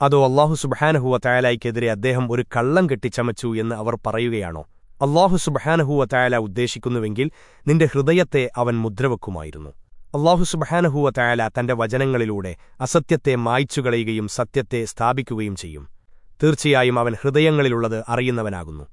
അതോ അള്ളാഹു സുബഹാനഹുവ തയാലായ്ക്കെതിരെ അദ്ദേഹം ഒരു കള്ളം കെട്ടിച്ചമച്ചു എന്ന് അവർ പറയുകയാണോ? അള്ളാഹു സുബഹാനഹുവ തയാല ഉദ്ദേശിക്കുന്നുവെങ്കിൽ നിന്റെ ഹൃദയത്തെ അവൻ മുദ്രവെക്കുമായിരുന്നു. അള്ളാഹു സുബഹാനഹുവ തയാല തന്റെ വചനങ്ങളിലൂടെ അസത്യത്തെ മായ്ച്ചുകളയുകയും സത്യത്തെ സ്ഥാപിക്കുകയും ചെയ്യും. തീർച്ചയായും അവൻ ഹൃദയങ്ങളിലുള്ളത് അറിയുന്നവനാകുന്നു.